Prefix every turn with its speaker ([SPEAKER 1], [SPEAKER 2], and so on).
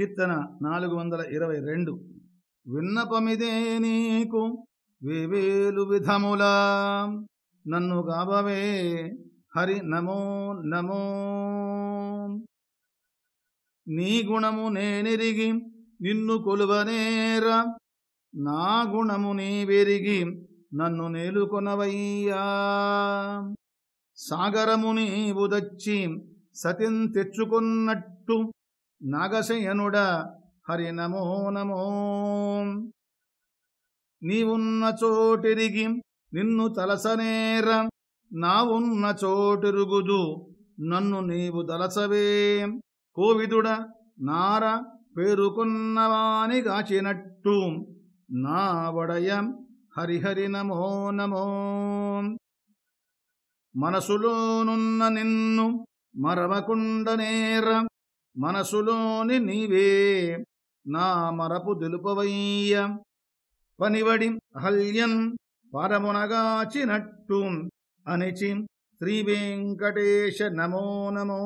[SPEAKER 1] కీర్తన నాలుగు వందల ఇరవై రెండు. విన్నపమిదే నీకు వేవేలు విధములా. నన్ను కాబవే హరి నమో నమో. నీ గుణము నేనిరిగి నిన్ను కొలువనేరా. నా గుణము నీ వెరిగి నన్ను నేలుకొనవయ్యా. సాగరము నీవు దచ్చి సతిన్ తెచ్చుకున్నట్టు నాగశయనుడ హరి నమో నమో. నీవున్న చోటిరిగి నిన్ను తలసనేర నా ఉన్న చోటిరుగుదు నన్ను నీవు దలసవే కోవిదుడ నార పేరుకున్నవాని గాచినట్టు నా వడయ హరిహరి నమో నమో. మనసులోనున్న నిన్ను మరవకుండనేర మనసులోని నీవే నా మరపు తెలుపవయ్య పనివడి అహల్యం పరమునగాచినట్టు అనిచి శ్రీ వెంకటేశ నమో నమో.